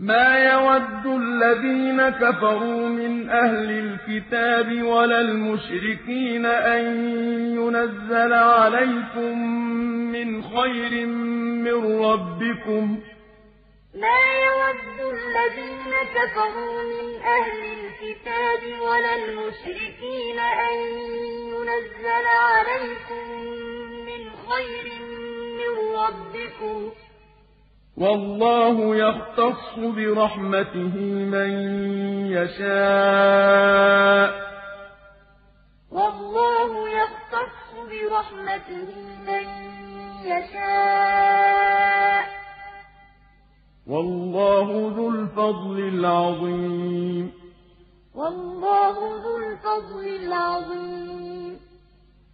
ما يود الذين كفروا من أهل الكتاب ولا المشركين أن ينزل عليكم من خير من ربكم. ما يود الذين كفروا من أهل الكتاب ولا المشركين أن ينزل عليكم من خير من ربكم. والله يختص برحمته من يشاء. والله يختص برحمته من يشاء. والله ذو الفضل العظيم. والله ذو الفضل العظيم.